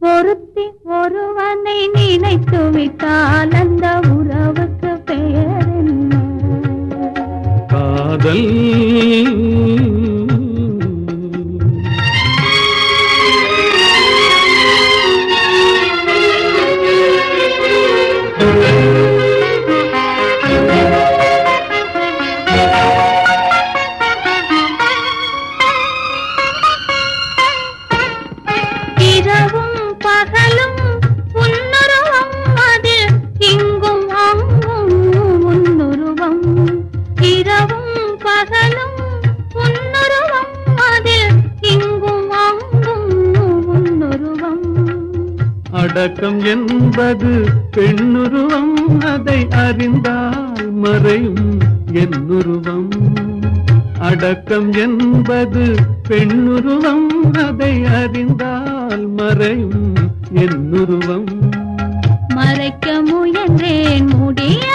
ஒருத்தி ஒருவனை நினைத்து விட்டால் அந்த உறவுக்கு பெயர் என்ன? காதல். அடக்கம் என்பது பெண்ணுருவம் அதை அறிந்தால் மறையும் என்னுருவம். அடக்கம் என்பது பெண்ணுருவம் அதை அறிந்தால் மறையும் என்னுருவம். மறைக்க முயன்றேன் முடிய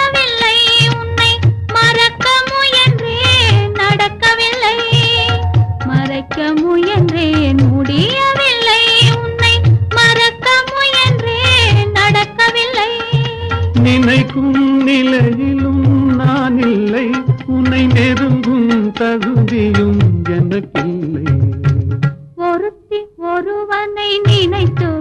நினைக்கும் நிலையிலும் நான் இல்லை. உன்னை நெருங்கும் தகுதியும் எனக்கில்லை. ஒருத்தி ஒருவனை நினைத்து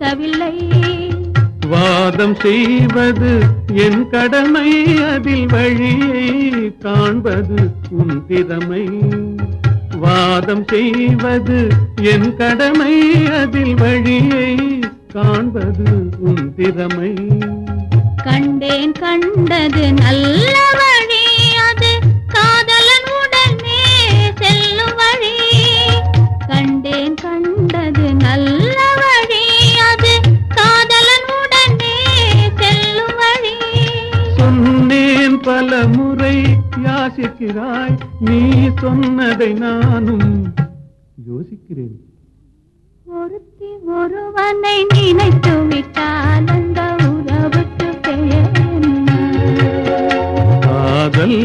பொறுக்கவில்லை வாதம் செய்வது என் கடமை அதில் வழியை காண்பது உன் திறமை. வாதம் செய்வது என் கடமை அதில் வழியை காண்பது உன் திறமை. கண்டேன் கண்டது நல்ல சொன்னேன் பல முறை யாசிக்கிறாய் நீ சொன்னதை நானும் யோசிக்கிறேன். ஒருத்தி ஒருவனை நினைத்து விட்டால் அந்த உறவுக்கு பெயர் காதல்